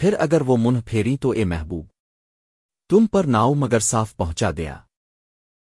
پھر اگر وہ منہ پھیری تو اے محبوب، تم پر ناؤ مگر صاف پہنچا دیا۔